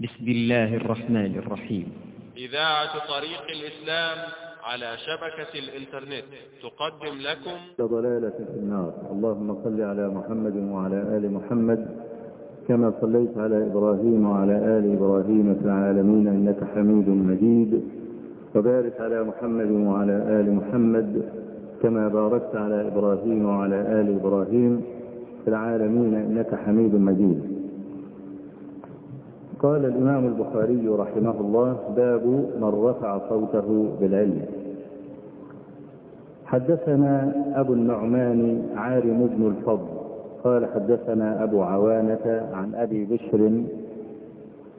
بسم الله الرحمن الرحيم. إذاعة طريق الإسلام على شبكة الإنترنت تقدم لكم. ضلالة في النار. اللهم صل على محمد وعلى آل محمد كما صليت على إبراهيم وعلى آل إبراهيم في العالمين إنك حميد مجيد. وبارك على محمد وعلى آل محمد كما باركت على إبراهيم وعلى آل إبراهيم في العالمين إنك حميد مجيد. قال الإمام البخاري رحمه الله باب من رفع صوته بالعلم. حدثنا أبو النعمان عارم بن الفضل قال حدثنا أبو عوانة عن أبي بشر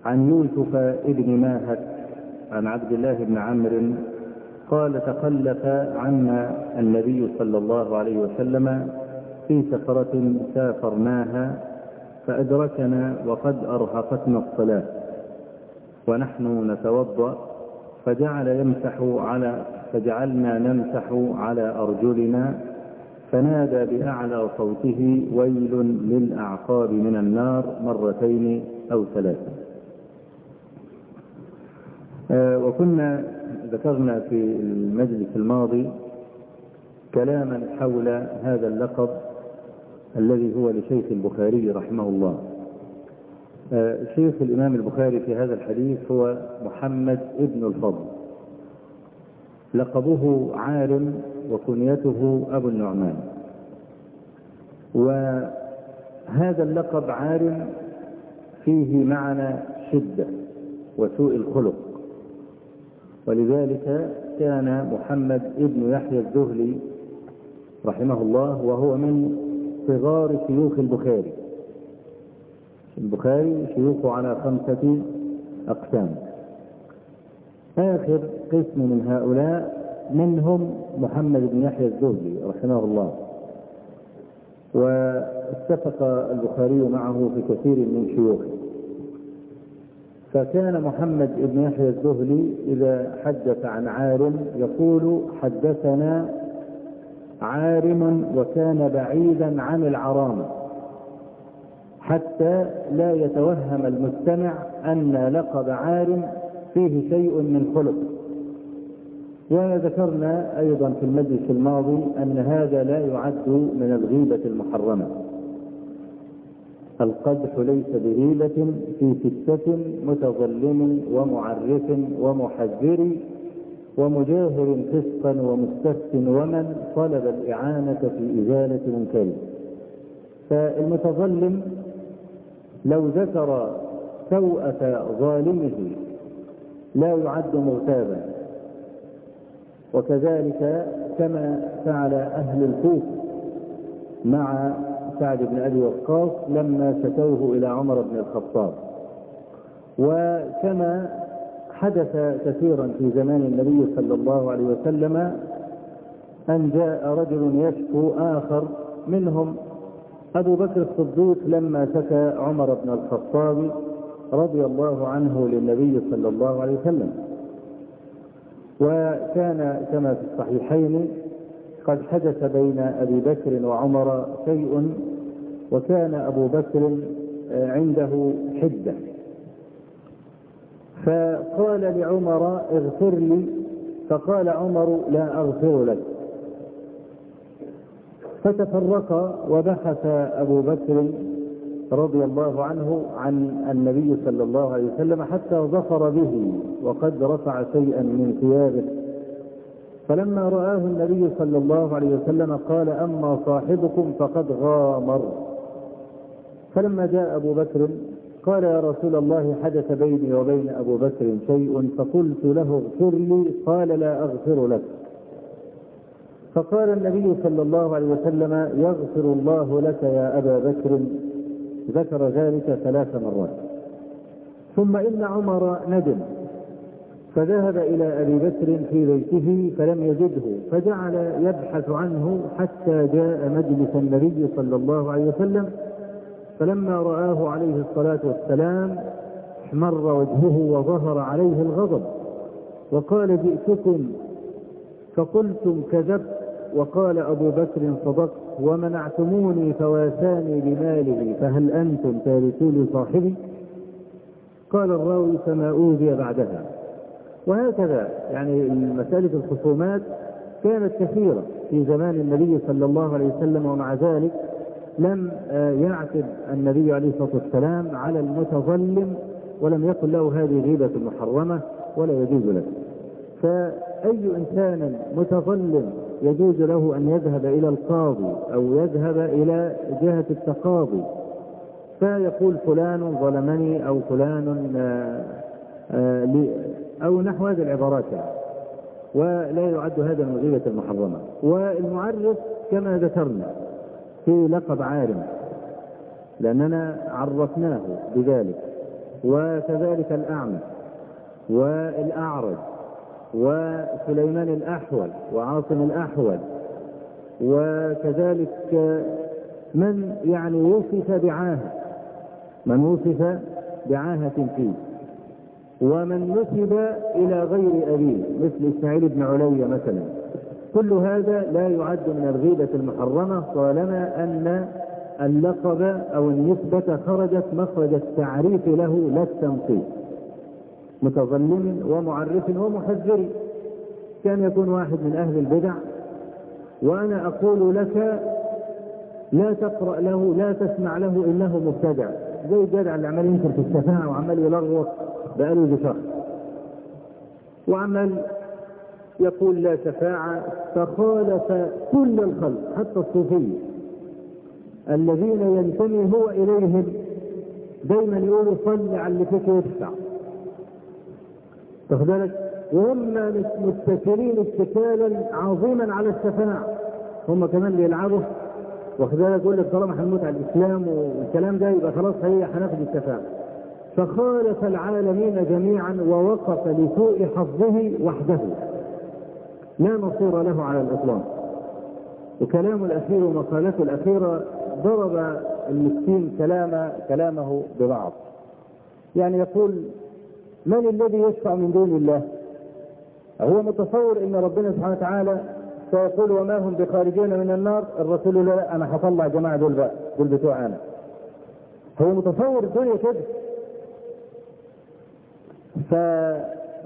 عن يوسف ابن ماهك عن عبد الله بن عمرو قال تخلف عنا النبي صلى الله عليه وسلم في سفرة سافرناها فأدركنا وقد أرهقتنا الصلاة. ونحن نتوضأ فجعل يمسح على فجعلنا نمسح على أرجلنا فنادى بأعلى صوته ويل للأعقاب من النار مرتين أو ثلاثة. آه وكنا ذكرنا في المجلس الماضي كلاما حول هذا اللقب الذي هو لشيخ البخاري رحمه الله. آه شيخ الإمام البخاري في هذا الحديث هو محمد ابن الفضل. لقبه عارم وكنيته أبو النعمان. وهذا اللقب عارم فيه معنى شدة وسوء الخلق. ولذلك كان محمد ابن يحيى الزهلي رحمه الله وهو من صغار شيوخ البخاري. البخاري شيوخه على خمسة أقسام. آخر قسم من هؤلاء منهم محمد بن يحيى الزهري رحمه الله. واتفق البخاري معه في كثير من شيوخه. فكان محمد بن يحيى الزهلي إذا حدث عن عارم يقول حدثنا عارم وكان بعيدا عن العرامة حتى لا يتوهم المستمع أن لقب عارم فيه شيء من خلق. وذكرنا أيضا في المجلس الماضي أن هذا لا يعد من الغيبة المحرمة. القدح ليس بغيبة في ستة متظلم ومعرف ومحذر ومجاهر فسقا ومستفت ومن طلب الإعانة في إزالة منكره فالمتظلم لو ذكر سوءة ظالمه لا يعد مغتابا وكذلك كما فعل أهل الكوفة مع سعد بن أبي وقاص لما شكوه إلى عمر بن الخطاب. وكما حدث كثيرا في زمان النبي صلى الله عليه وسلم أن جاء رجل يشكو آخر منهم أبو بكر الصديق لما شكى عمر بن الخطاب رضي الله عنه للنبي صلى الله عليه وسلم. وكان كما في الصحيحين قد حدث بين أبي بكر وعمر شيء وكان أبو بكر عنده حدة. فقال لعمر اغفر لي فقال عمر لا أغفر لك. فتفرقا وبحث أبو بكر رضي الله عنه عن النبي صلى الله عليه وسلم حتى ظفر به وقد رفع شيئا من ثيابه. فلما رآه النبي صلى الله عليه وسلم قال أما صاحبكم فقد غامر. فلما جاء أبو بكر قال يا رسول الله حدث بيني وبين أبو بكر شيء فقلت له اغفر لي قال لا أغفر لك. فقال النبي صلى الله عليه وسلم يغفر الله لك يا أبا بكر. ذكر ذلك ثلاث مرات. ثم إن عمر ندم فذهب إلى أبي بكر في بيته فلم يجده فجعل يبحث عنه حتى جاء مجلس النبي صلى الله عليه وسلم فلما رآه عليه الصلاة والسلام احمر وجهه وظهر عليه الغضب وقال جئتكم فقلتم كذبت وقال أبو بكر صدقت ومنعتموني فواساني بماله فهل أنتم تاركون صاحبي؟ قال الراوي فما أوذي بعدها. وهكذا يعني مسألة الخصومات كانت كثيرة في زمان النبي صلى الله عليه وسلم ومع ذلك لم يعتب النبي عليه الصلاة والسلام على المتظلم ولم يقل له هذه غيبة محرمة ولا يجوز له فأي إنسان متظلم يجوز له أن يذهب إلى القاضي أو يذهب إلى جهة التقاضي؟ فيقول فلان ظلمني أو فلان أو نحو هذه العبارات يعني. ولا يعد هذا من الغيبة المحرمة. والمعرف كما ذكرنا في لقب عالم لأننا عرفناه بذلك وكذلك الأعمى والأعرج وسليمان الأحول وعاصم الأحول وكذلك من يعني وصف بعاهة من وصف بعاهة فيه ومن نسب إلى غير أبيه مثل إسماعيل بن علي مثلا. كل هذا لا يعد من الغيبة المحرمة. طالما أن اللقب أو النسبة خرجت مخرج التعريف له لا التنقيط متظلم ومعرف ومحذر. كان يكون واحد من أهل البدع. وأنا أقول لك لا تقرأ له لا تسمع له إنه مبتدع. زي الجدع اللي عمال ينكر في الشفاعة وعمال يلغوط بقاله شهر. وعمال يقول لا شفاعة فخالف كل الخلق حتى الصوفية. الذين ينتمي هو إليهم دايما يقولوا صل على اللي فيك يدفع. واخد بالك؟ وهم متكلين اتكالا عظيما على الشفاعة. هم كمان بيلعبوا. واخد بالك؟ يقول لك طالما هنموت على الإسلام والكلام ده يبقى خلاص هي هناخد الشفاعة. فخالف العالمين جميعا ووقف لسوء حظه وحده. لا نصير له على الإطلاق. وكلامه الأخير ومقالته الأخيرة ضرب المسكين كلام كلامه ببعض. يعني يقول من الذي يشفع من دون الله؟ هو متصور إن ربنا سبحانه وتعالى سيقول وما هم بخارجين من النار؟ الرسول لا أنا هطلع جماعة دول بقى دول بتوع أنا. هو متصور الدنيا كده.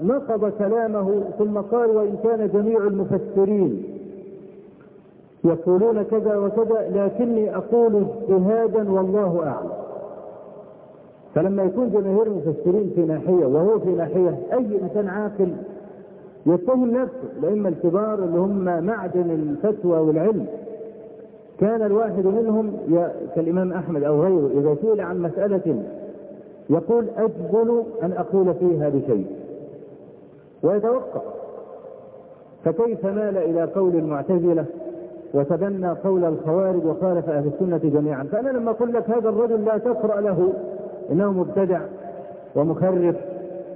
فنقض كلامه ثم قال وإن كان جميع المفسرين يقولون كذا وكذا لكني أقول اجتهادا والله أعلم. فلما يكون جماهير المفسرين في ناحية وهو في ناحية أي إنسان عاقل يتهم نفسه الائمه الكبار اللي هم معدن الفتوى والعلم كان الواحد منهم كالإمام أحمد أو غيره إذا سئل عن مسألة يقول اجبن أن أقول فيها بشيء. ويتوقف فكيف مال إلى قول المعتزلة وتبنى قول الخوارج وخالف أهل السنة جميعا؟ فأنا لما أقول لك هذا الرجل لا تقرأ له إنه مبتدع ومخرف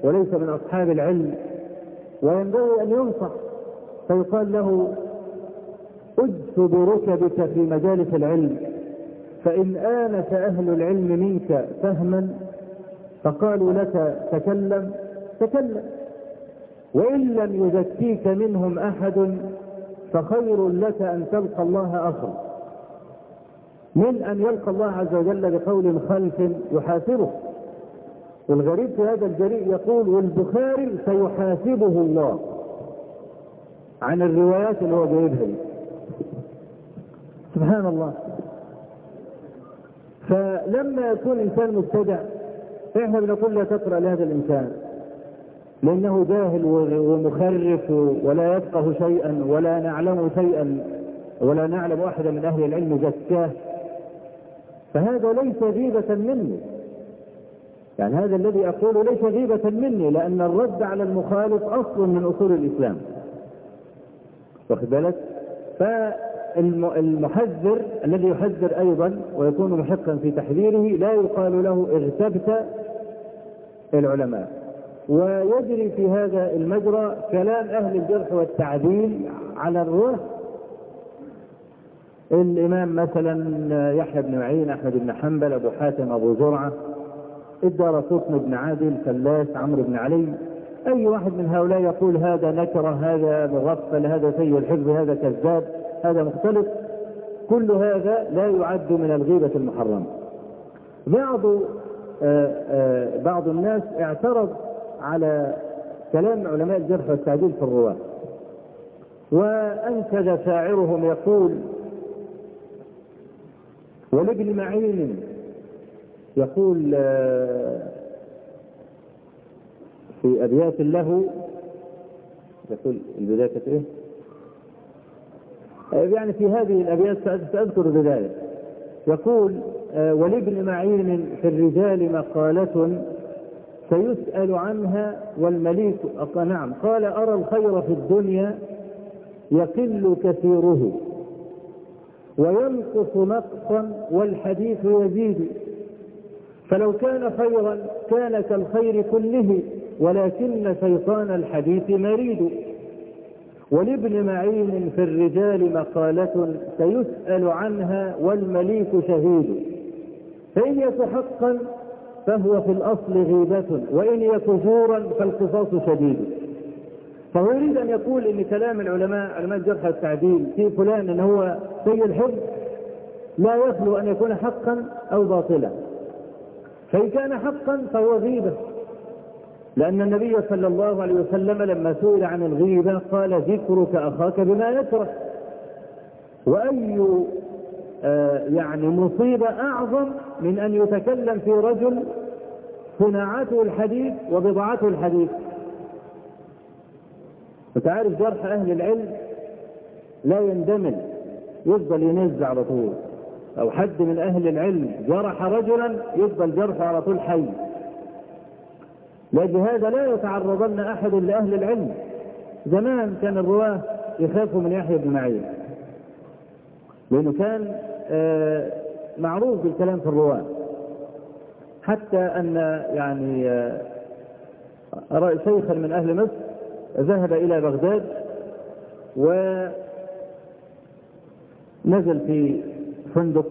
وليس من أصحاب العلم وينبغي أن ينصح فيقال له أجس بركبك في مجالس العلم فإن آنس أهل العلم منك فهما فقالوا لك تكلم تكلم. وإن لم يزكيك منهم أحد فخير لك أن تلقى الله اخر من أن يلقى الله عز وجل بقول خلف يحاسبه. والغريب في هذا الجريء يقول والبخاري سيحاسبه الله. عن الروايات اللي هو جايبها سبحان الله. فلما يكون إنسان مبتدع فاحنا بنقول لا تقرأ لهذا الإنسان. لأنه جاهل ومخرف ولا يفقه شيئا ولا نعلم شيئا ولا نعلم احدا من أهل العلم زكاة. فهذا ليس غيبة مني. يعني هذا الذي أقوله ليس غيبة مني لأن الرد على المخالف أصل من أصول الإسلام. واخد بالك؟ فالمحذر الذي يحذر أيضا ويكون محقا في تحذيره لا يقال له اغتبت العلماء. ويجري في هذا المجرى كلام أهل الجرح والتعديل على الروح. الإمام مثلا يحيى بن معين أحمد بن حنبل أبو حاتم أبو زرعة الدار قطن بن عادل فلاس عمرو بن علي. أي واحد من هؤلاء يقول هذا نكرة هذا مغفل هذا سيء الحفظ هذا كذاب هذا مختلف كل هذا لا يعد من الغيبة المحرمة. بعض آه، آه، بعض الناس اعترض على كلام علماء الجرح والتعديل في الرواة وأنشد شاعرهم يقول ولابن معين يقول آه، في أبيات له يقول البداية إيه؟ آه، يعني في هذه الأبيات سأذكر البداية يقول آه، ولابن معين في الرجال مقالة سيسأل عنها والمليك نعم. قال أرى الخير في الدنيا يقل كثيره وينقص نقصا والحديث يزيد. فلو كان خيرا كان كالخير كله ولكن شيطان الحديث مريد. ولابن معين في الرجال مقالة سيسأل عنها والمليك شهيد. فإن حقا فهو في الأصل غيبة وإن يك زورا فالقصاص شديد. فهو يريد أن يقول إن كلام العلماء علماء الجرح والتعديل في فلان أنه هو سيء الحفظ لا يخلو أن يكون حقا أو باطلا. فإن كان حقا فهو غيبة. لأن النبي صلى الله عليه وسلم لما سئل عن الغيبة قال ذكرك أخاك بما يكره. وأي آه يعني مصيبة أعظم من أن يتكلم في رجل صناعته الحديث وبضاعته الحديث. وتعرف جرح أهل العلم لا يندمل يفضل ينزع على طول. أو حد من أهل العلم جرح رجلا يفضل جرحه على طول حي. لهذا لا يتعرضن أحد لأهل العلم. زمان كان الرواة يخافوا من يحيى بن معين. لأنه كان آه معروف بالكلام في الرواة. حتى أن يعني آه شيخا من أهل مصر ذهب إلى بغداد ونزل في فندق.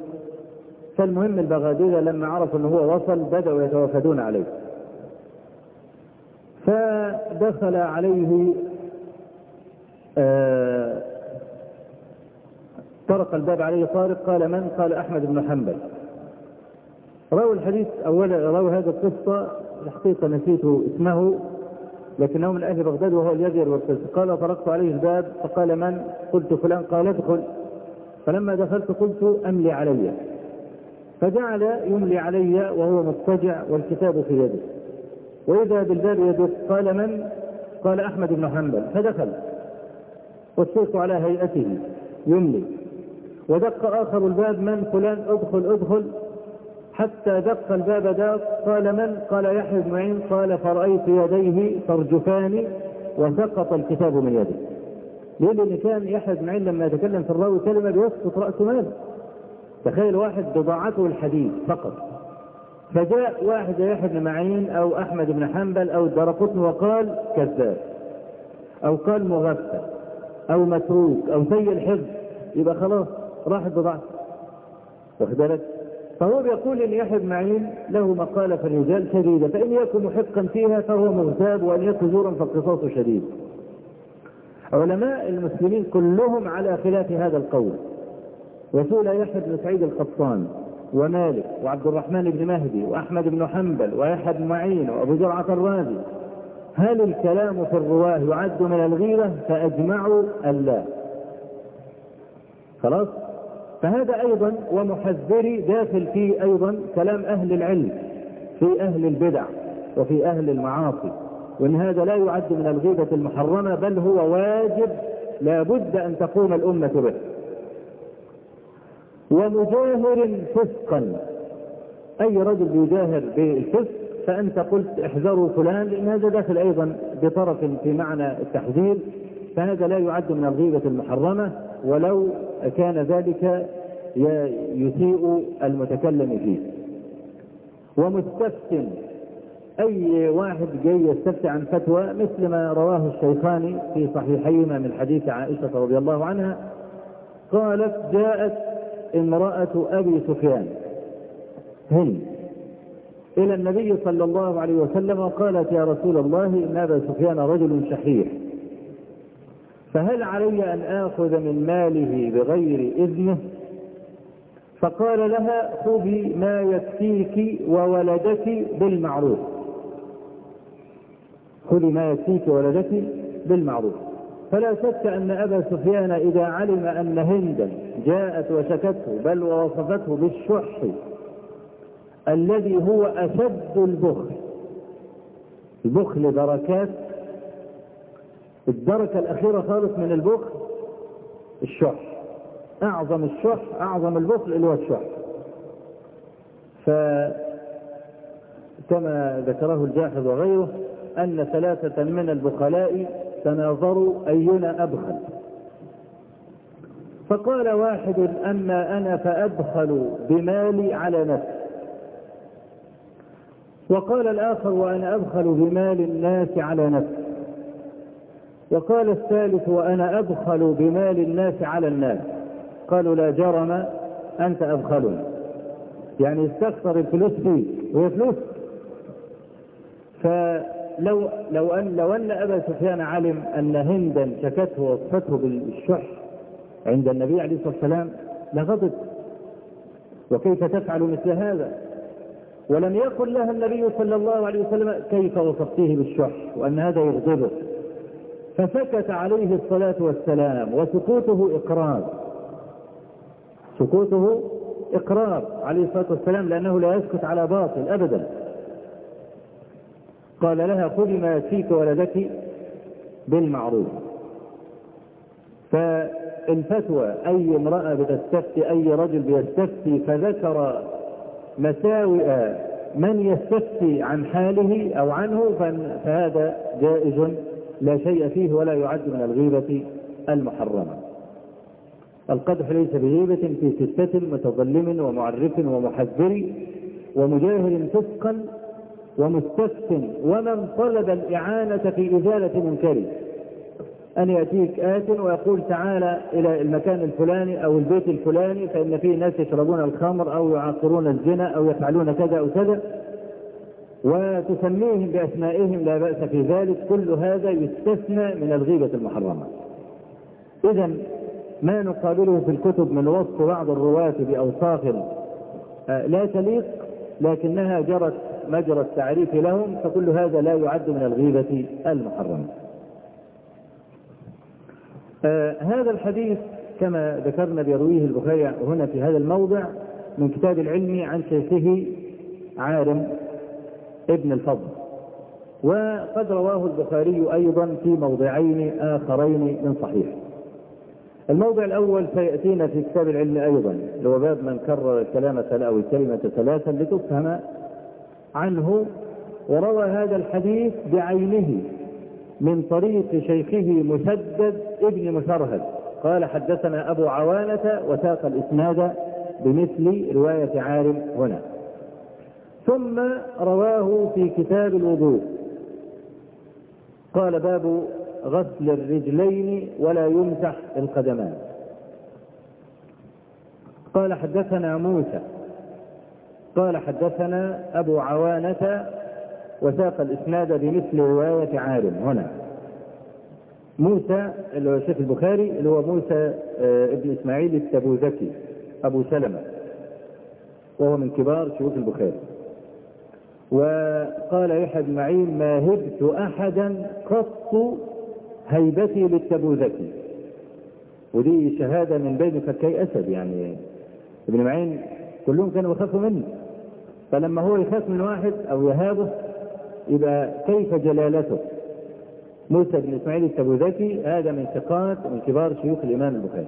فالمهم البغادية لما عرفوا أنه هو وصل بدأوا يتوافدون عليه. فدخل عليه آه طرق الباب عليه طارق قال من؟ قال أحمد بن حنبل. رووا الحديث أولا رووا هذه القصة الحقيقة نسيت اسمه لكنه من أهل بغداد وهو اليزير والقس قال طرقت عليه الباب. فقال من؟ قلت فلان. قال ادخل. فلما دخلت قلت أملي علي. فجعل يملي علي وهو مضطجع والكتاب في يده. وإذا بالباب يدق قال من؟ قال أحمد بن حنبل. فدخل. والشيخ على هيئته يملي. ودق آخر الباب من فلان؟ ادخل ادخل. حتى دق الباب داق قال من؟ قال يحيى بن معين قال فرأيت يديه ترجفان وسقط الكتاب من يده. ليه؟ لأن كان يحيى بن معين لما يتكلم في الراوي كلمة بيسقط رأسه ماله. تخيل واحد بضاعته الحديث فقط. فجاء واحد يحيى بن معين أو أحمد بن حنبل أو الدرقطني وقال كذاب. أو قال مغفل أو متروك أو سيء الحفظ يبقى خلاص راحت بضاعته. واخد بالك؟ فهو بيقول إن يحيى بن معين له مقالة الرجال شديدة فإن يكن محقا فيها فهو مغتاب وإن يكن زورا فالقصاص شديد. علماء المسلمين كلهم على خلاف هذا القول. وسئل يحيى بن سعيد القطان ومالك وعبد الرحمن بن مهدي وأحمد بن حنبل ويحيى بن معين وأبو زرعة الرازي هل الكلام في الرواة يعد من الغيرة فأجمعوا ألا خلاص فهذا أيضا ومحذري داخل فيه أيضا كلام أهل العلم في أهل البدع وفي أهل المعاصي وإن هذا لا يعد من الغيبة المحرمة بل هو واجب لا بد أن تقوم الأمة به. ومجاهر فسقا. أي رجل يجاهر بالفسق فأنت قلت احذروا فلان لأن هذا داخل أيضا بطرف في معنى التحذير فهذا لا يعد من الغيبة المحرمة ولو كان ذلك يسيء المتكلم فيه. ومستفت أي واحد جاي يستفتي عن فتوى مثل ما رواه الشيخان في صحيحيهما من حديث عائشة رضي الله عنها قالت جاءت امرأة أبي سفيان هند إلى النبي صلى الله عليه وسلم وقالت يا رسول الله إن أبا سفيان رجل شحيح. فهل علي أن آخذ من ماله بغير إذنه؟ فقال لها خذي ما يكفيك وولدك بالمعروف. خذي ما يكفيك وولدك بالمعروف. فلا شك أن أبا سفيان إذا علم أن هندا جاءت وشكته بل ووصفته بالشح الذي هو أشد البخل البخل دركات الدركة الأخيرة خالص من البخل الشح. أعظم الشح أعظم البخل اللي هو الشح. فكما ذكره الجاحظ وغيره أن ثلاثة من البخلاء تناظروا أينا أبخل. فقال واحد أما أنا فأبخل بمالي على نفسي. وقال الآخر وأنا أبخل بمال الناس على نفسي. وقال الثالث وأنا أبخل بمال الناس على الناس. قالوا لا جرم أنت أبخلنا يعني استكثر الفلوس فيه وهي فلوس. فلو لو أن لو أن أبا سفيان علم أن هندا شكته ووصفته بالشح عند النبي عليه الصلاة والسلام لغضب. وكيف تفعل مثل هذا؟ ولم يقل لها النبي صلى الله عليه وسلم كيف وصفتيه بالشح وأن هذا يغضبه. فسكت عليه الصلاة والسلام وسكوته إقرار. سكوته إقرار عليه الصلاة والسلام لأنه لا يسكت على باطل أبدا. قال لها خذي ما يكفيك ولدك بالمعروف. فالفتوى أي امرأة بتستفتي أي رجل بيستفتي فذكر مساوئ من يستفتي عن حاله أو عنه فهذا جائز لا شيء فيه ولا يعد من الغيبة المحرمة. القدح ليس بغيبة في ستة متظلم ومعرف ومحذر ومجاهر فسقا ومستفت ومن طلب الإعانة في إزالة منكره. أن يأتيك آت ويقول تعالى إلى المكان الفلاني أو البيت الفلاني فإن فيه ناس يشربون الخمر أو يعاقرون الزنا أو يفعلون كذا أو كذا. وتسميهم بأسمائهم لا بأس في ذلك. كل هذا يستثنى من الغيبة المحرمة. إذا ما نقابله في الكتب من وصف بعض الرواة بأوصاف لا تليق لكنها جرت مجرى التعريف لهم فكل هذا لا يعد من الغيبة المحرمة. آه هذا الحديث كما ذكرنا بيرويه البخاري هنا في هذا الموضع من كتاب العلم عن شيخه عارم. ابن الفضل. وقد رواه البخاري أيضا في موضعين آخرين من صحيح. الموضع الأول سيأتينا في كتاب العلم أيضا هو باب من كرر الكلام أو الكلمة ثلاثا لتفهم عنه. وروى هذا الحديث بعينه من طريق شيخه مسدد ابن مسرهد قال حدثنا أبو عوانة وساق الإسناد بمثل رواية عارم هنا. ثم رواه في كتاب الوضوء. قال باب غسل الرجلين ولا يمسح القدمان. قال حدثنا موسى. قال حدثنا أبو عوانة وساق الإسناد بمثل رواية عالم. هنا. موسى اللي هو شيخ البخاري اللي هو موسى ابن إسماعيل التبوذكي أبو سلمة. وهو من كبار شيوخ البخاري. وقال يحيى بن معين ما هبت أحدا قط هيبتي للتبوذكي. ودي شهادة من بين فكي أسد يعني. ابن معين كلهم كانوا يخافوا منه. فلما هو يخاف من واحد أو يهابه يبقى كيف جلالته؟ موسى بن إسماعيل التبوذكي هذا من ثقات ومن كبار شيوخ الإمام البخاري.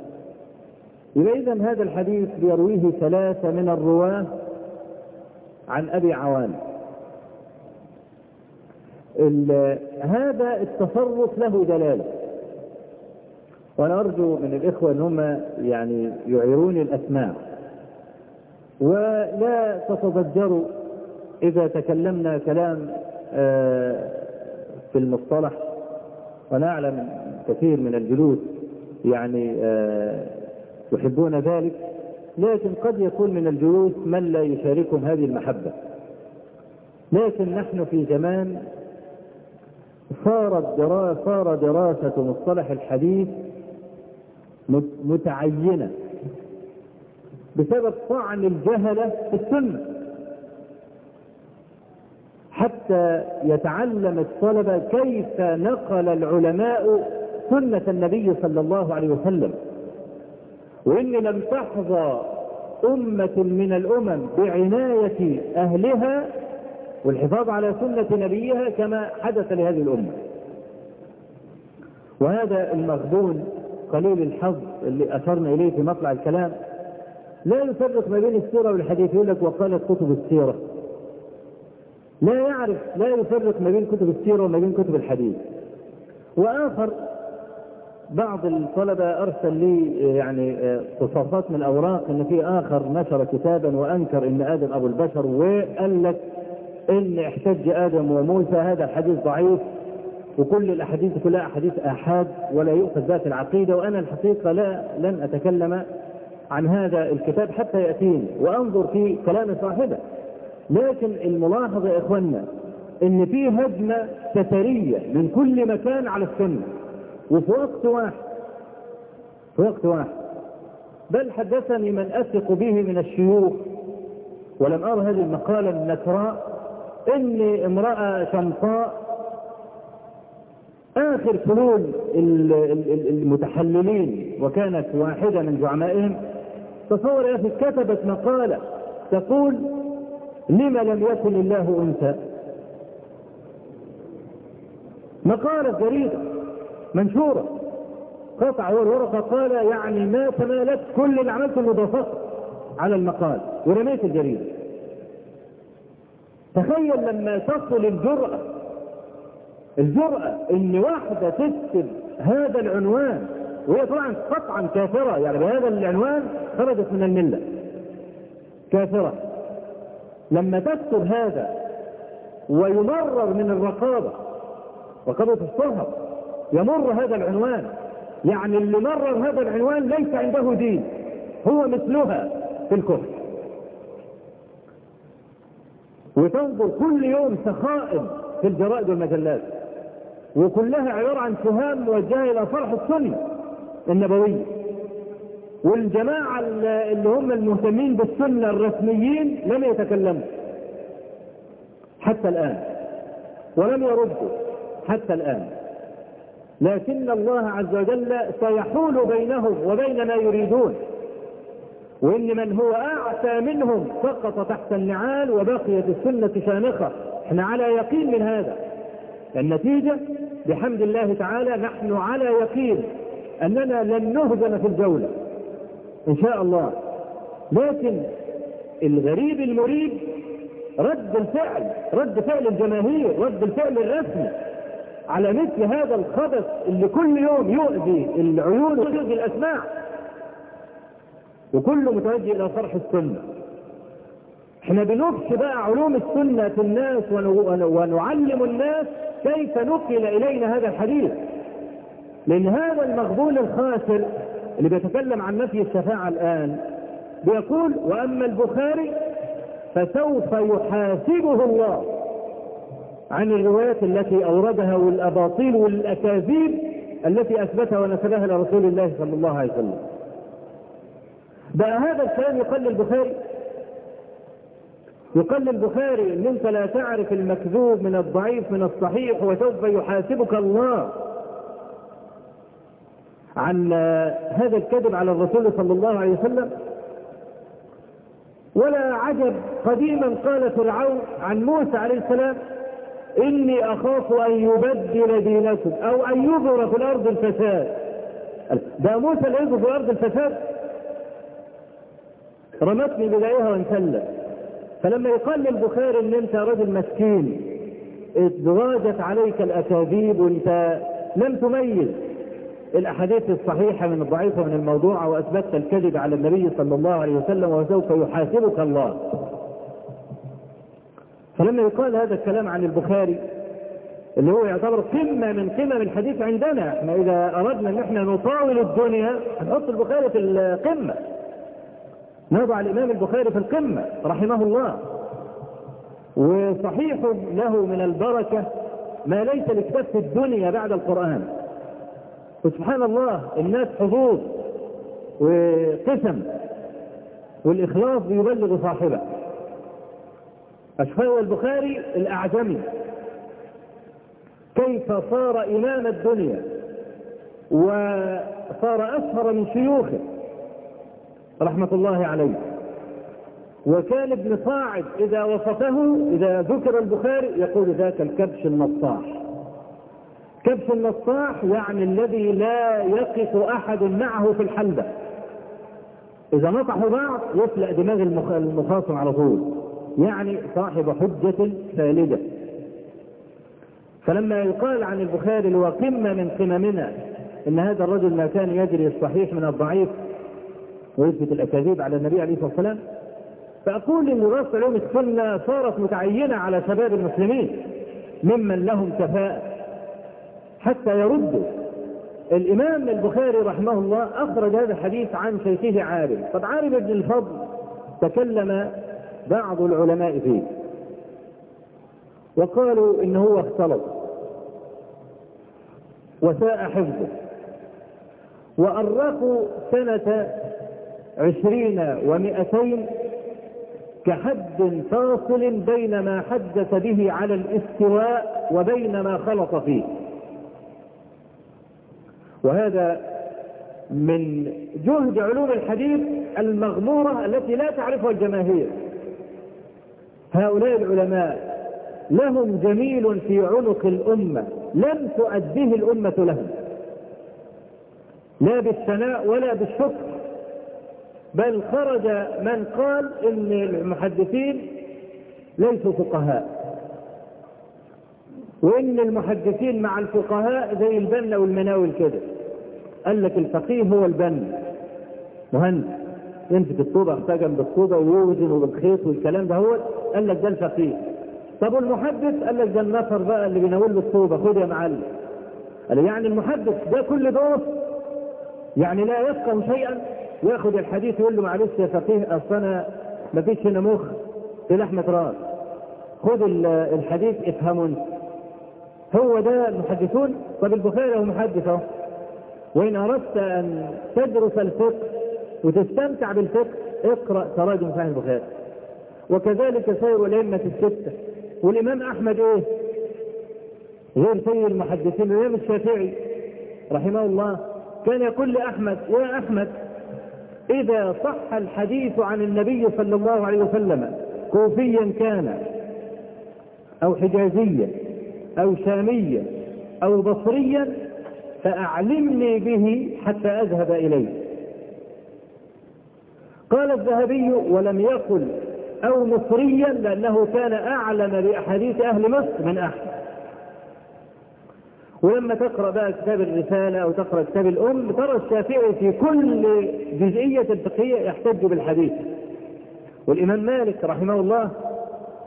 يبقى إذا هذا الحديث يرويه ثلاثة من الرواة عن أبي عوان هذا التصرف له دلالة. وأنا أرجو من الإخوة أن هم يعني يعيروني الأسماء. ولا تتضجروا إذا تكلمنا كلام في المصطلح. ونعلم كثير من الجلوس يعني يحبون ذلك. لكن قد يكون من الجلوس من لا يشاركهم هذه المحبة. لكن نحن في زمان صارت دراسة صار دراسة مصطلح الحديث متعينة بسبب طعن الجهلة في السنة. حتى يتعلم الطلبة كيف نقل العلماء سنة النبي صلى الله عليه وسلم. وإن لم تحظى أمة من الأمم بعناية أهلها والحفاظ على سنة نبيها كما حدث لهذه الأمة. وهذا المغبون قليل الحظ اللي أشرنا إليه في مطلع الكلام. لا يفرق ما بين السيرة والحديث يقول لك وقالت كتب السيرة. لا يعرف لا يفرق ما بين كتب السيرة وما بين كتب الحديث. وآخر بعض الطلبة أرسل لي يعني قصاصات من الأوراق إن في آخر نشر كتابا وأنكر إن آدم أبو البشر وقال لك إن احتج آدم وموسى هذا الحديث ضعيف. وكل الأحاديث كلها أحاديث آحاد ولا يؤخذ ذات العقيدة. وأنا الحقيقة لا لن أتكلم عن هذا الكتاب حتى يأتيني وأنظر في كلام صاحبه. لكن الملاحظة يا إخوانا إن في هجمة سترية من كل مكان على السنة. وفي وقت واحد في وقت واحد بل حدثني من أثق به من الشيوخ ولم أرى هذه المقالة النكراء. إن امرأة شمطاء آخر فلول المتحللين وكانت واحدة من زعمائهم. تصور يا أخي كتبت مقالة تقول لما لم يكن الله أنثى؟ مقالة جريدة منشورة. قطع والورقة قال يعني ما تمالت كل اللي عملته المضافات على المقال. ورميت الجريدة. تخيل لما تصل الجرأة. الجرأة إن واحدة تكتب هذا العنوان وهي طبعا قطعا كافرة يعني بهذا العنوان خرجت من الملة. كافرة. لما تكتب هذا ويمرر من الرقابة رقابة الصهر يمر هذا العنوان. يعني اللي مرر هذا العنوان ليس عنده دين هو مثلها في الكفر. وتنظر كل يوم سخائم في الجرائد والمجلات. وكلها عبارة عن سهام موجهة إلى فرح السنة النبوية والجماعة اللي هم المهتمين بالسنة الرسميين لم يتكلموا. حتى الآن. ولم يردوا. حتى الآن. لكن الله عز وجل سيحول بينهم وبين ما يريدون. وإن من هو أعتى منهم سقط تحت النعال وبقيت السنة شامخة. إحنا على يقين من هذا. النتيجة بحمد الله تعالى نحن على يقين أننا لن نهزم في الجولة. إن شاء الله. لكن الغريب المريب رد الفعل رد فعل الجماهير رد الفعل الرسمي على مثل هذا الخبث اللي كل يوم يؤذي العيون ويؤذي الأسماع. وكله متوجه إلى صرح السنة. إحنا بنفش بقى علوم السنة في الناس ونعلم الناس كيف نقل إلينا هذا الحديث. لأن هذا المغبون الخاسر اللي بيتكلم عن نفي الشفاعة الآن بيقول وأما البخاري فسوف يحاسبه الله عن الروايات التي أوردها والأباطيل والأكاذيب التي أثبتها ونسبها لرسول الله صلى الله عليه وسلم. بقى هذا الكلام يقل البخاري. يقل البخاري ان انت لا تعرف المكذوب من الضعيف من الصحيح وسوف يحاسبك الله. عن هذا الكذب على الرسول صلى الله عليه وسلم. ولا عجب قديما قال فرعون عن موسى عليه السلام إني أخاف أن يبدل دينكم أو أن يظهر في الأرض الفساد. ده موسى اللي في الأرض الفساد؟ رمتني بدايها وانسلت فلما يقال للبخاري إن أنت رجل مسكين اتضاجت عليك الأكاذيب وأنت لم تميز. الأحاديث الصحيحة من الضعيفة من الموضوعه وأثبتت الكذب على النبي صلى الله عليه وسلم وسوف يحاسبك الله. فلما يقال هذا الكلام عن البخاري اللي هو يعتبر قمة من قمم الحديث عندنا إحنا إذا أردنا إن إحنا نطاول الدنيا هنحط البخاري في القمة. نضع الإمام البخاري في القمة رحمه الله. وصحيح له من البركة ما ليس لكتاب في الدنيا بعد القرآن. وسبحان الله الناس حظوظ وقسم والإخلاص بيبلغ صاحبه. أشفاه البخاري الأعجمي. كيف صار إمام الدنيا؟ وصار أشهر من شيوخه. رحمة الله عليه. وكان ابن صاعد إذا وصفه إذا ذكر البخاري يقول ذاك الكبش النصاح. كبش النصاح يعني الذي لا يقف أحد معه في الحلبة. إذا نطحوا بعض يفلق دماغ المخاصم على طول. يعني صاحب حجة ثالدة فلما يقال عن البخاري اللي هو قمة من قممنا إن هذا الرجل ما كان يدري الصحيح من الضعيف ويثبت الأكاذيب على النبي عليه الصلاة والسلام. فأقول إن دراسة علوم السنة صارت متعينة على شباب المسلمين ممن لهم كفاءة حتى يردوا الإمام البخاري رحمه الله أخرج هذا الحديث عن شيخه عارم طب عارم بن الفضل تكلم بعض العلماء فيه. وقالوا إن هو اختلط. وساء حفظه. وأرقوا سنة عشرين ومئتين كحد فاصل بين ما حدث به على الاستواء وبين ما خلط فيه. وهذا من جهد علوم الحديث المغمورة التي لا تعرفها الجماهير. هؤلاء العلماء لهم جميل في عنق الأمة لم تؤديه الأمة لهم. لا بالثناء ولا بالشكر بل خرج من قال إن المحدثين ليسوا فقهاء. وإن المحدثين مع الفقهاء زي البنا والمناول كده. قال لك الفقيه هو البن. مهندس يمسك الطوبة احتجم بالطوبة ويوزن بالخيط والكلام ده هو. قال لك ده الفقيه. طب والمحدث؟ قال لك ده النفر بقى اللي بيناول له الطوبة خد يا معلم. قال يعني المحدث ده كل دور يعني لا يفقه شيئا؟ ياخد الحديث يقول له معلش يا فقيه أصل أنا ما فيش هنا مخ في لحمة راس خد الحديث افهموا انت هو ده المحدثون؟ طب البخاري هو محدث أهو. وإن أردت أن تدرس الفقه وتستمتع بالفقه اقرأ تراجم صحيح البخاري. وكذلك سير الأئمة الستة. والإمام أحمد إيه؟ غير سيد المحدثين الإمام الشافعي رحمه الله كان يقول لأحمد يا أحمد إذا صح الحديث عن النبي صلى الله عليه وسلم كوفيا كان أو حجازيا أو شاميا أو بصريا فأعلمني به حتى أذهب إليه. قال الذهبي ولم يقل أو مصريا لأنه كان أعلم بأحاديث أهل مصر من أحد. ولما تقرأ بقى كتاب الرسالة أو تقرأ كتاب الأم ترى الشافعي في كل جزئية فقهية يحتج بالحديث. والإمام مالك رحمه الله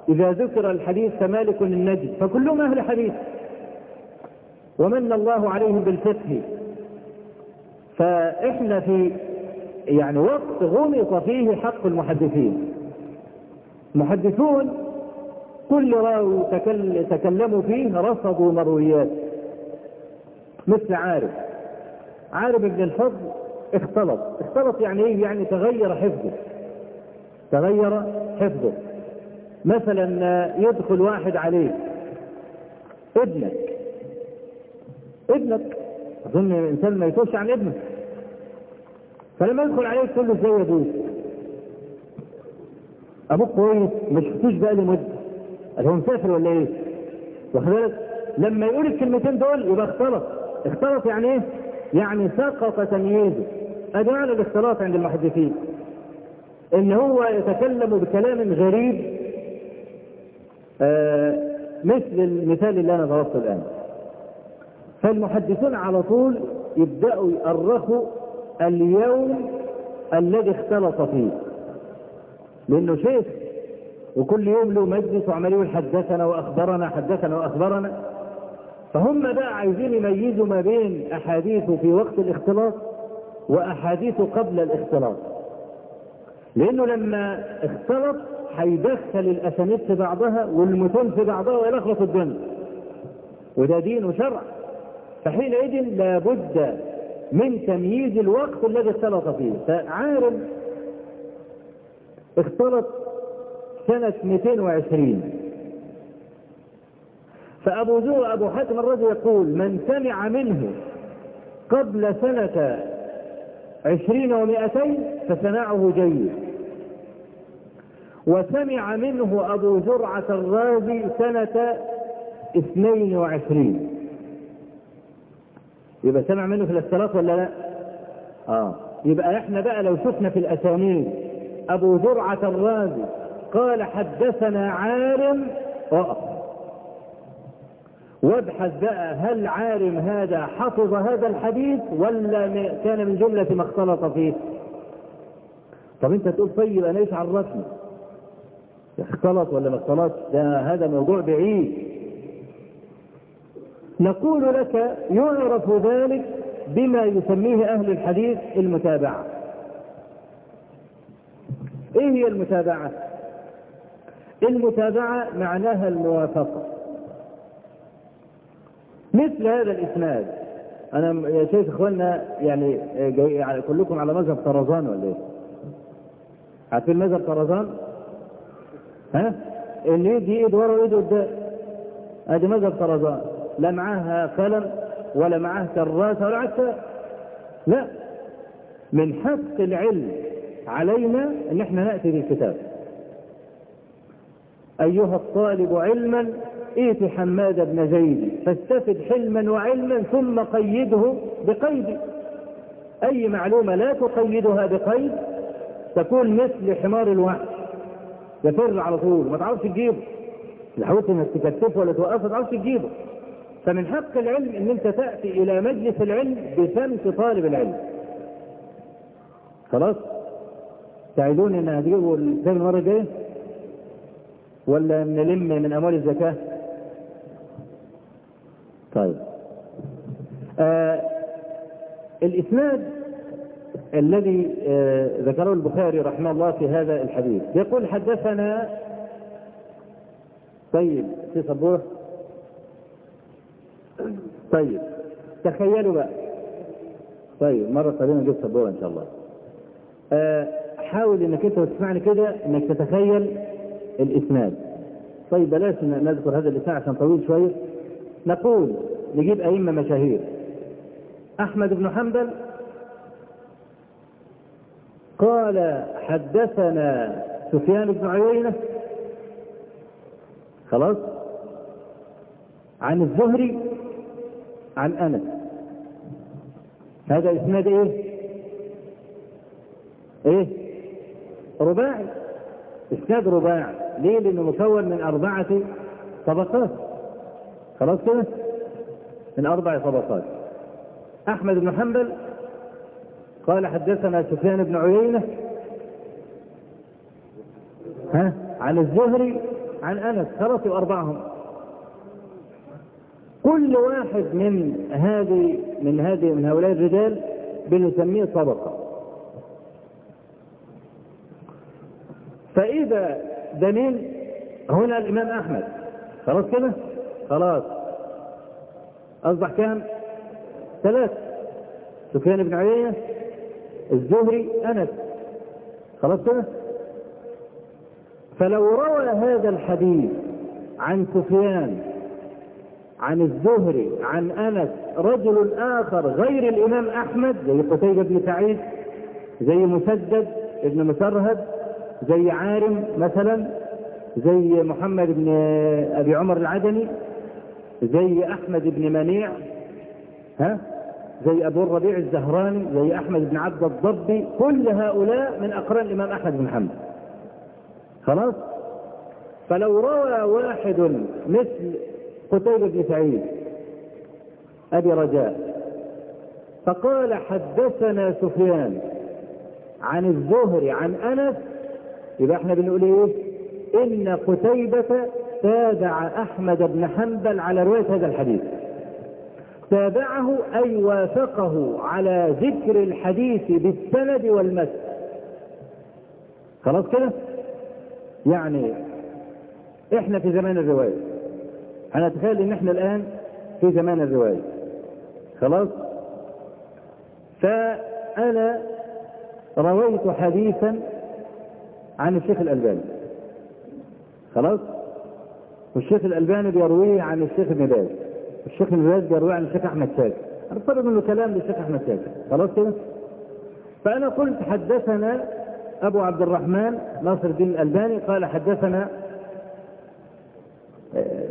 إذا ذكر الحديث فمالك النجد فكلهم أهل حديث. ومن الله عليهم بالفقه. فإحنا في يعني وقت غمط فيه حق المحدثين. المحدثون كل راوي تكلموا فيه رصدوا مرويات. مثل عارف. عارف بن الفضل اختلط. اختلط يعني إيه؟ يعني تغير حفظه. تغير حفظه. مثلا يدخل واحد عليه ابنك. ابنك. أظن الإنسان ما يتوش عن ابنك فلما يدخل عليك تقول له إزاي يا أبوك؟ أبوك كويس؟ مش شفتوش بقى لي مدة. قال هو مسافر ولا إيه؟ واخد بالك؟ لما يقول الكلمتين دول يبقى اختلط. اختلط يعني إيه؟ يعني سقط تمييزه معنى الاختلاط عند المحدثين. إن هو يتكلم بكلام غريب آه مثل المثال اللي أنا ضربته الآن. فالمحدثون على طول يبدأوا يؤرخوا اليوم الذي اختلط فيه. لأنه شيخ وكل يوم له مجلس وعمال يقول حدثنا وأخبرنا حدثنا وأخبرنا. فهم بقى عايزين يميزوا ما بين احاديثه في وقت الاختلاط واحاديثه قبل الاختلاط. لأنه لما اختلط هيدخل الأسانيد في بعضها والمتون في بعضها ويلخبط الدنيا وده دين وشرع. فحينئذ لابد من تمييز الوقت الذي اختلط فيه. فعارم اختلط سنة 220 فأبو زور أبو حاتم الرازي يقول من سمع منه قبل سنة عشرين ومائتين فسماعه جيد. وسمع منه أبو زرعة الرازي سنة اثنين وعشرين. يبقى سمع منه الاختلاط ولا لا؟ آه. يبقى إحنا بقى لو شفنا في الأسانيد أبو زرعة الرازي قال حدثنا عارم اقف وابحث بقى هل عارم هذا حفظ هذا الحديث ولا كان من جملة ما اختلط فيه؟ طب انت تقول طيب أنا إيش عرفني؟ اختلط ولا ما اختلطش؟ ده هذا موضوع بعيد. نقول لك يعرف ذلك بما يسميه أهل الحديث المتابعة. إيه هي المتابعة؟ المتابعة معناها الموافقة. مثل هذا الإسناد أنا يا شيخ إخواننا يعني جاي كلكم على مذهب طرزان ولا إيه؟ عارفين مذهب طرزان؟ ها؟ اللي يدي إيد ورا وايد قدام ادي مذهب طرزان لا معاها قلم ولا معاه كراسة ولا عسى لا من حق العلم علينا إن إحنا نأتي بالكتاب أيها الطالب علما ائت حماد بن زيد فاستفد حلما وعلما ثم قيده بقيد. أي معلومة لا تقيدها بقيد تكون مثل حمار الوحش يفر على طول ما تعرفش تجيبه. حاولت إنك تكتفه ولا توقفه ما تعرفش تجيبه. فمن حق العلم إن أنت تأتي إلى مجلس العلم بفمس طالب العلم. خلاص؟ تعيدون إن هتجيبوا الكتاب المرة الجاية؟ ولا نلم من أموال الزكاة؟ طيب. آه الإسناد الذي آه ذكره البخاري رحمه الله في هذا الحديث. يقول حدثنا طيب في صبوح. طيب تخيلوا بقى. طيب مرة قادمة نجيب سبوره إن شاء الله. آه حاول إنك أنت تسمعني كده إنك تتخيل الإسناد. طيب بلاش نذكر هذا الإسناد عشان طويل شوية. نقول نجيب أئمة مشاهير. أحمد بن حنبل قال حدثنا سفيان بن عيينة خلاص عن الزهري عن أنس. هذا إسناد إيه؟ إيه؟ رباعي. إسناد رباعي. ليه؟ لأنه مكون من أربعة طبقات. خلاص كده من أربع طبقات. أحمد بن حنبل قال حدثنا سفيان بن عيينة ها؟ عن الزهري عن أنس خلاص أربعهم. كل واحد من هذه من هذه من هؤلاء الرجال بنسميه طبقة. فإذا ده مين هنا الإمام أحمد. خلاص كده؟ خلاص. أصبح كام ثلاث. سفيان بن عيينة الزهري أنس. خلاص كده؟ فلو روى هذا الحديث عن سفيان عن الزهري عن أنس رجل آخر غير الإمام أحمد زي قتيبة بن سعيد زي مسدد ابن مسرهد زي عارم مثلا زي محمد بن أبي عمر العدني زي أحمد بن منيع ها؟ زي أبو الربيع الزهراني زي أحمد بن عبد الضبي كل هؤلاء من أقران الإمام أحمد بن حنبل. خلاص؟ فلو روى واحد مثل قتيبة بن سعيد أبي رجاء فقال حدثنا سفيان عن الزهري عن أنس يبقى إحنا بنقول إيه؟ إن قتيبة تابع أحمد بن حنبل على رواية هذا الحديث. تابعه أي وافقه على ذكر الحديث بالسند والمس. خلاص كده؟ يعني إحنا في زمان الرواية. أنا أتخيل إن إحنا الآن في زمان الرواية. خلاص؟ فأنا رويت حديثا عن الشيخ الألباني. خلاص؟ والشيخ الألباني بيرويه عن الشيخ ابن باز. الشيخ ابن باز بيرويه عن الشيخ أحمد شاكر أنا طلب منه كلام للشيخ أحمد شاكر خلاص كده؟ فأنا قلت حدثنا أبو عبد الرحمن ناصر الدين الألباني قال حدثنا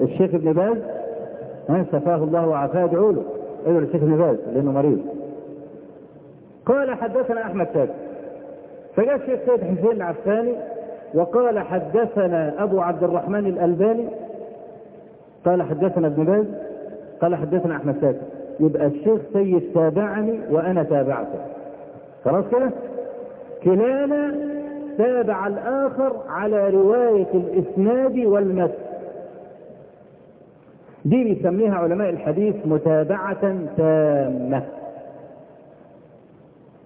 الشيخ ابن باز. شفاه الله وعافاه ادعوا له. ادعوا للشيخ ابن باز لأنه مريض. قال حدثنا أحمد شاكر فجاء الشيخ سيد حسين العفاني وقال حدثنا أبو عبد الرحمن الألباني قال حدثنا ابن باز قال حدثنا أحمد شاكر يبقى الشيخ سيد تابعني وأنا تابعته. خلاص كده؟ كلانا تابع الآخر على رواية الإسناد والمتن. دي بيسميها علماء الحديث متابعة تامة.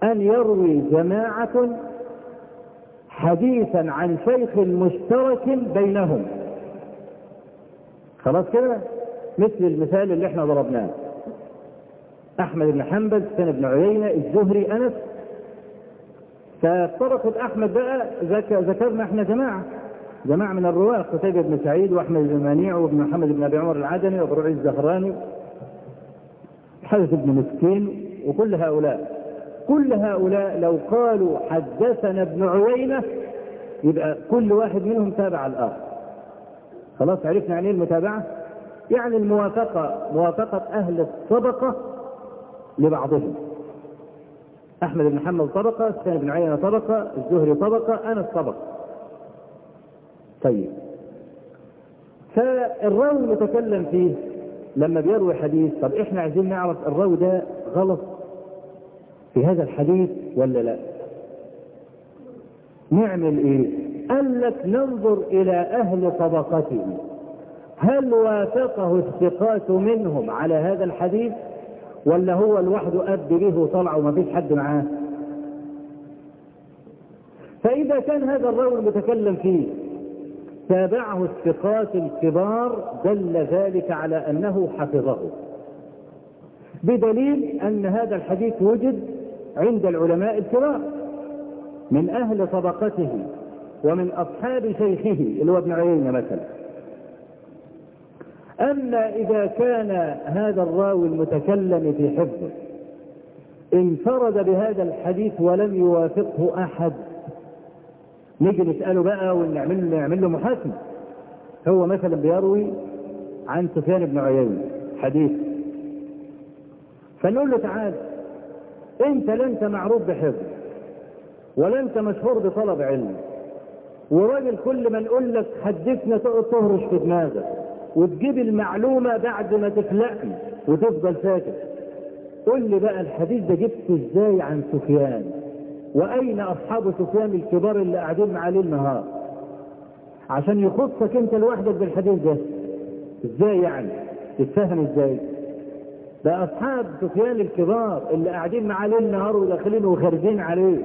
أن يروي جماعة حديثا عن شيخ مشترك بينهم. خلاص كده؟ مثل المثال اللي إحنا ضربناه. أحمد بن حنبل سفيان بن عيينة الزهري أنس. فطرقت أحمد بقى ذكرنا إحنا جماعة. جماعة من الرواة قتيبة بن سعيد وأحمد بن منيع وابن محمد بن أبي عمر العدني وابو رعيل الزهراني. حارث بن مسكين وكل هؤلاء. كل هؤلاء لو قالوا حدثنا ابن عيينة يبقى كل واحد منهم تابع الآخر. خلاص عرفنا يعني المتابعة؟ يعني الموافقة موافقة أهل الطبقة لبعضهم. أحمد بن محمد طبقة سفيان بن عيينة طبقة الزهري طبقة أنس طبقة. طيب. فالراوي المتكلم فيه لما بيروي حديث طب إحنا عايزين نعرف الراوي ده غلط في هذا الحديث ولا لا؟ نعمل إيه؟ لك ننظر إلى أهل طبقته هل وافقه الثقات منهم على هذا الحديث؟ ولا هو لوحده أب به وطلع وما فيش حد معاه؟ فإذا كان هذا الراوي المتكلم فيه تابعه الثقات الكبار دل ذلك على أنه حفظه. بدليل أن هذا الحديث وجد عند العلماء الكبار من أهل طبقته ومن أصحاب شيخه اللي هو ابن عيينة مثلا. أما إذا كان هذا الراوي المتكلم في حفظه انفرد بهذا الحديث ولم يوافقه أحد. نيجي نسأله بقى ونعمل نعمل له محاكمة. هو مثلا بيروي عن سفيان بن عيينة حديث. فنقول له تعال أنت لا انت معروف بحفظ ولا انت مشهور بطلب علم وراجل كل ما نقول لك حدثنا تقعد تهرش في دماغك وتجيب المعلومة بعد ما تفلقني وتفضل ساكت قول لي بقى الحديث ده جبته إزاي عن سفيان؟ وأين أصحاب سفيان الكبار اللي قاعدين معاه ليل نهار؟ عشان يخصك أنت لوحدك بالحديث ده. إزاي يعني؟ تتفهم إزاي؟ ده أصحاب سفيان الكبار اللي قاعدين معاه ليل نهار وداخلين وخارجين عليه.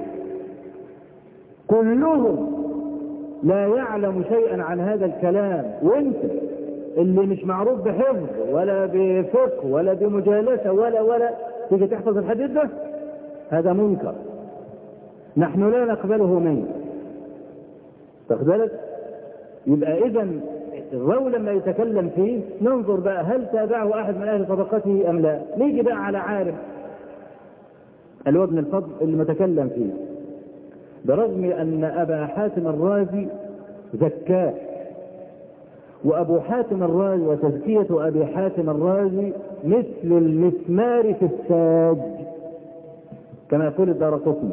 كلهم لا يعلم شيئا عن هذا الكلام. وأنت اللي مش معروف بحفظ ولا بفقه ولا بمجالسة ولا ولا تيجي تحفظ الحديث ده؟ هذا منكر. نحن لا نقبله منك. بالك؟ يبقى اذا الراوي لما يتكلم فيه ننظر بقى هل تابعه أحد من أهل طبقته أم لا. نيجي بقى على عارف ابن الفضل اللي متكلم فيه. برغم أن أبا حاتم الرازي زكاة وأبو حاتم الرازي وتزكية أبي حاتم الرازي مثل المسمار في الساج كما يقول الدار قطني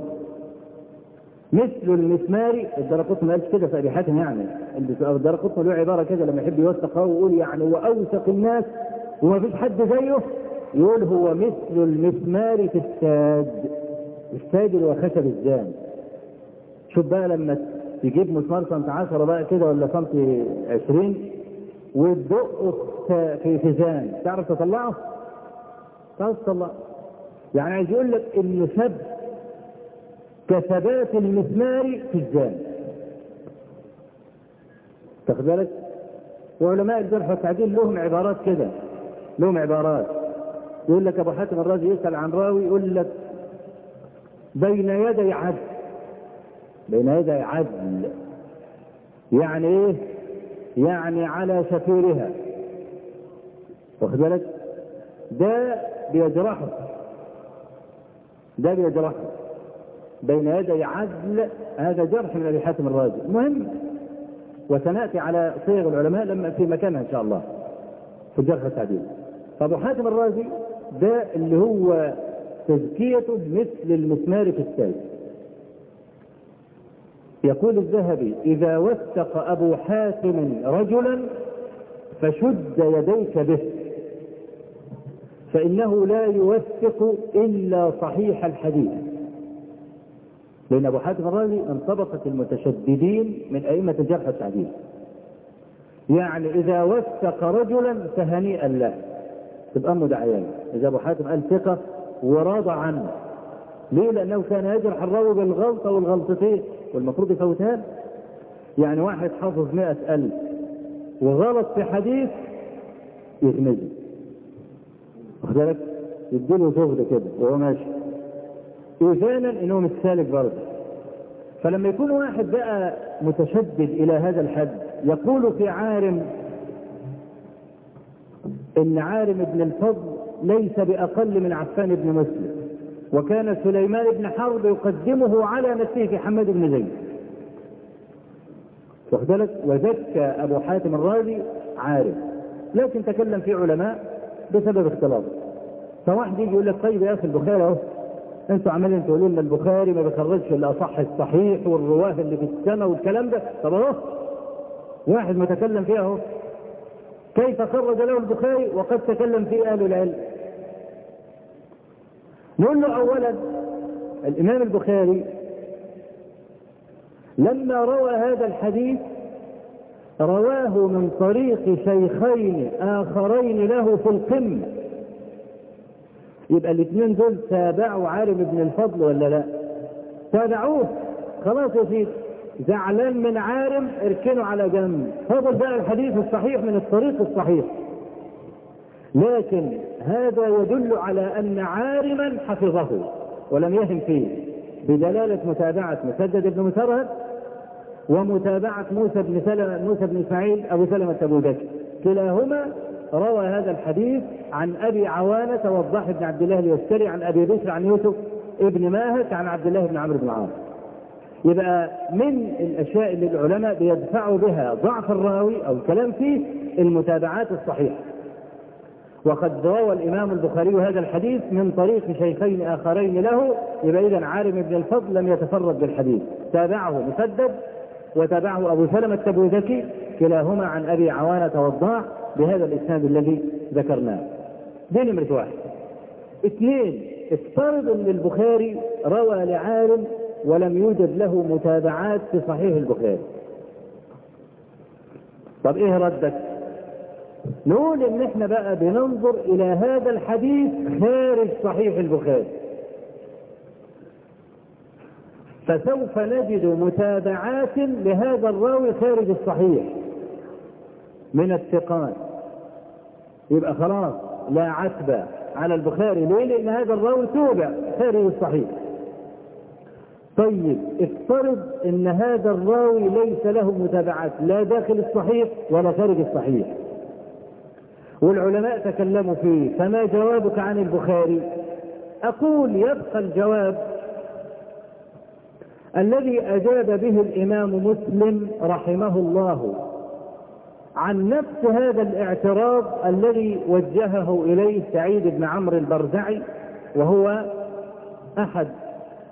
مثل المسمار الدار قطني ما قالش كده في أبي حاتم يعني الدار قطني له عبارة كده لما يحب يوثق ويقول يعني هو اوثق الناس وما فيش حد زيه يقول هو مثل المسمار في الساج. الساج اللي هو خشب الزان. شوف بقى لما تجيب مسمار سنت 10 بقى كده ولا سنت 20 وتدقه في فيزان تعرف تطلعه؟ تعرف تطلعه. يعني عايز يقول لك انه ثبت كثبات المسمار في الزان تاخد بالك؟ وعلماء الجرح والتعديل لهم عبارات كده. لهم عبارات. يقول لك أبو حاتم الرازي يسأل عن راوي يقول لك بين يدي عدل بين يدي عدل. يعني إيه؟ يعني على شفيرها واخد بالك؟ ده بيجرحه. ده بيجرحه. بين يدي عدل هذا جرح من أبي حاتم الرازي. المهم وسنأتي على صيغ العلماء لما في مكانها إن شاء الله في الجرح والتعديل فأبو حاتم الرازي ده اللي هو تزكيته مثل المسمار في السيف. يقول الذهبي إذا وثق أبو حاتم رجلا فشد يديك به فإنه لا يوثق إلا صحيح الحديث. لأن أبو حاتم الرازي من طبقة المتشددين من أئمة الجرح والتعديل يعني إذا وثق رجلا فهنيئا له. تبقى أمه دعيان إذا أبو حاتم قال ثقة وراضى عنه. ليه؟ لأنه كان يجرح الراوي بالغلطة والغلطتين والمفروض يفوتها. يعني واحد حافظ مئة ألف وغلط في حديث يغمزه واخد بالك؟ يديله زهد كده وهو ماشي إيذانا إنه مش سالك برضه فلما يكون واحد بقى متشدد إلى هذا الحد يقول في عارم إن عارم ابن الفضل ليس بأقل من عفان بن مسلم وكان سليمان بن حرب يقدمه على نفسه في حماد بن زيد. بالك وزكى أبو حاتم الرازي عارف. لكن تكلم فيه علماء بسبب اختلاطه فواحد يجي يقول لك طيب يا أخي البخاري أهو أنتوا عمالين تقولوا لنا البخاري ما بيخرجش الا صح الصحيح والرواة اللي في السماء والكلام ده؟ طب أهو واحد متكلم فيها أهو. كيف خرج له البخاري وقد تكلم فيه أهل العلم؟ نقول له أولا الإمام البخاري لما روى هذا الحديث رواه من طريق شيخين آخرين له في القمة. يبقى الاثنين دول تابعوا عالم ابن الفضل ولا لا؟ تابعوه. خلاص يا سيدي. زعلان من عارم اركنه على جنب. فضل بقى الحديث الصحيح من الطريق الصحيح. لكن هذا يدل على أن عارما حفظه ولم يهم فيه. بدلالة متابعة مسدد بن مسرهد ومتابعة موسى بن سلمة موسى بن اسماعيل أبو سلمة ابو بكر. كلاهما روى هذا الحديث عن أبي عوانة وضاح بن عبد الله اليسري عن أبي بشر عن يوسف ابن ماهك عن عبد الله بن عمرو بن العاص. يبقى من الأشياء اللي العلماء بيدفعوا بها ضعف الراوي أو الكلام فيه المتابعات الصحيحة. وقد روى الإمام البخاري هذا الحديث من طريق شيخين آخرين له يبقى اذا عالم بن الفضل لم يتفرد بالحديث. تابعه مسدد وتابعه أبو سلمة التبوذكي كلاهما عن أبي عوانة والضاع بهذا الإسناد الذي ذكرناه. دي نمرة واحد. اثنين افترض ان البخاري روى لعالم ولم يوجد له متابعات في صحيح البخاري. طب إيه ردك؟ نقول إن إحنا بقى بننظر إلى هذا الحديث خارج صحيح البخاري. فسوف نجد متابعات لهذا الراوي خارج الصحيح. من الثقات. يبقى خلاص لا عتبة على البخاري. ليه؟ لأن هذا الراوي توبع خارج الصحيح. طيب افترض إن هذا الراوي ليس له متابعات لا داخل الصحيح ولا خارج الصحيح. والعلماء تكلموا فيه فما جوابك عن البخاري أقول يبقى الجواب الذي أجاب به الإمام مسلم رحمه الله عن نفس هذا الاعتراض الذي وجهه إليه سعيد بن عمرو البرزعي وهو أحد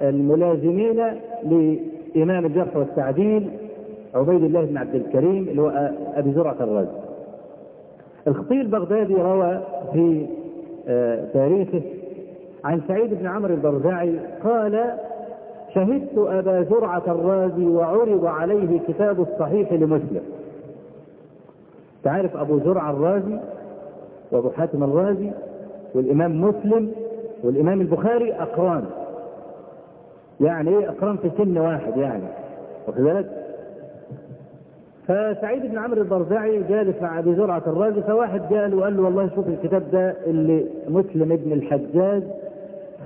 الملازمين لإمام الجرح والتعديل عبيد الله بن عبد الكريم اللي هو أبي زرعة الرازي. الخطيب البغدادي روى في تاريخه عن سعيد بن عمرو البرزعي قال شهدت أبا زرعة الرازي وعرض عليه كتاب الصحيح لمسلم. تعرف أبو زرعة الرازي وأبو حاتم الرازي والإمام مسلم والإمام البخاري أقران. يعني إيه أقران في سن واحد يعني. واخد بالك؟ فسعيد بن عمرو البرزعي جالس مع أبي زرعة الرازي فواحد قال وقال له والله شوف الكتاب ده اللي مسلم ابن الحجاج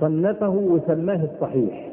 صنفه وسماه الصحيح.